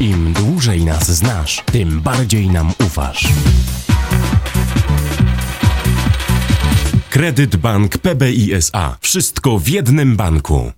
Im dłużej nas znasz, tym bardziej nam ufasz. Kredyt Bank PBI SA. Wszystko w jednym banku.